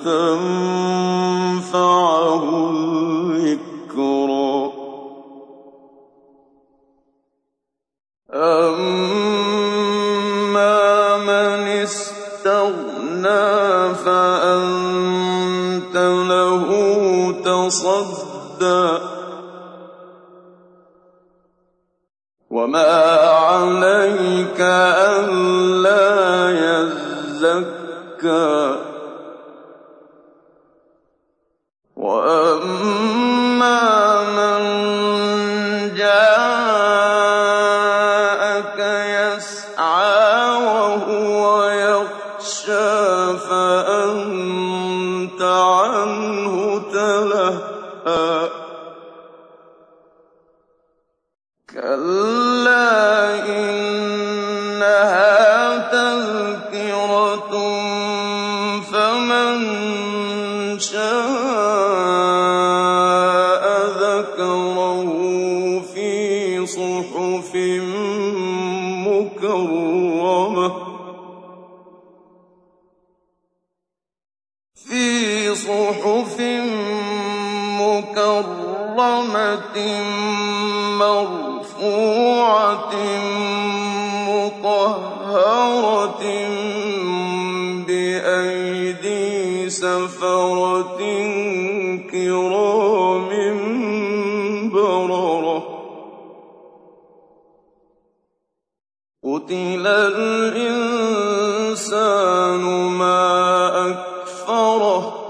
فتنفعه الذكرى أما من استغنى فأنت له تصدى. وما عليك ألا يزكى. يخشى فأنت عنه تلهى. كلا إنها تذكرة فمن شاء ذكره في صحف مكرمة. مكرمة مرفوعة مطهرة بأيدي سفرة كرام بررة قتل الإنسان ما أكفره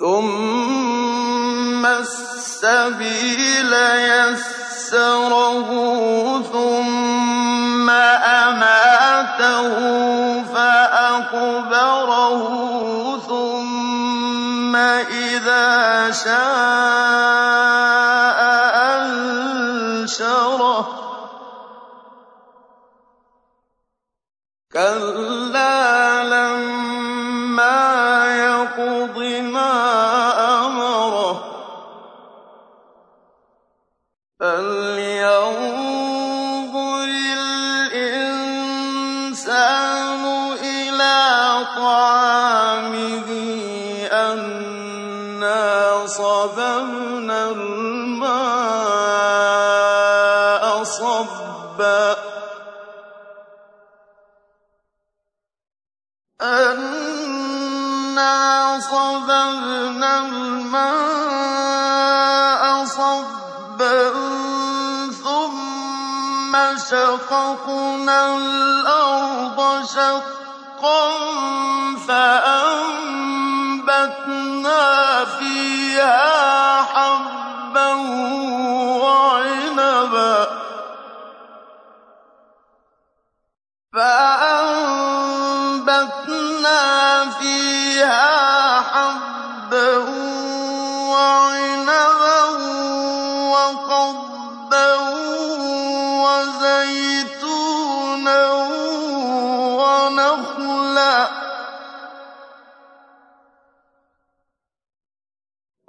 ثم السبيل يسره ثم أماته فأقبره ثم إذا شاء أنشره كلا الإنسان إلى طعامه أنا صببنا الماء صبا. أنا صببنا الماء ثم شققنا الأرض شقا فأنبتنا فيها حبا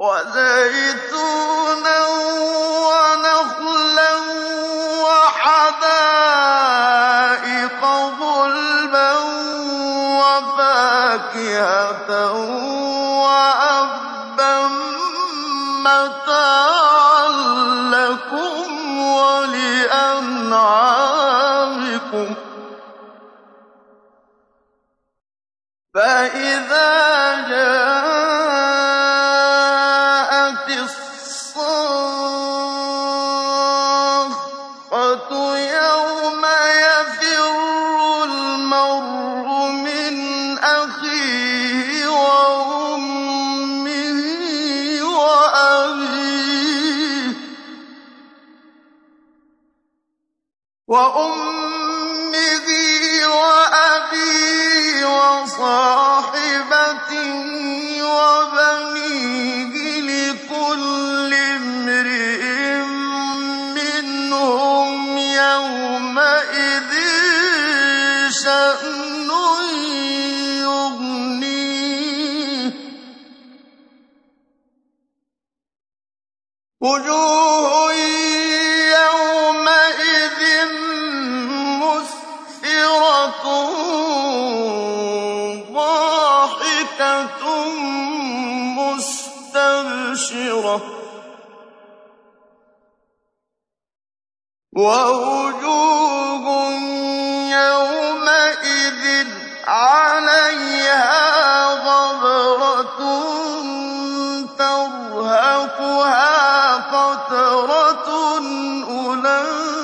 وزيتونا ونخلا وحدائق غلبا وفاكهة وأبا متاعا لكم ولأنعامكم. أَنفُسِكُمْ ۚ وَأَبِيهِ وَصَاحِبَتِهِ وَبَنِيهِ ۖ لِكُلِّ امْرِئٍ مِّنْهُمْ يَوْمَئِذٍ شَأْنٌ يُغْنِيهِ ۖ. ووجوه يومئذ عليها غبرة ترهقها قترة أولئك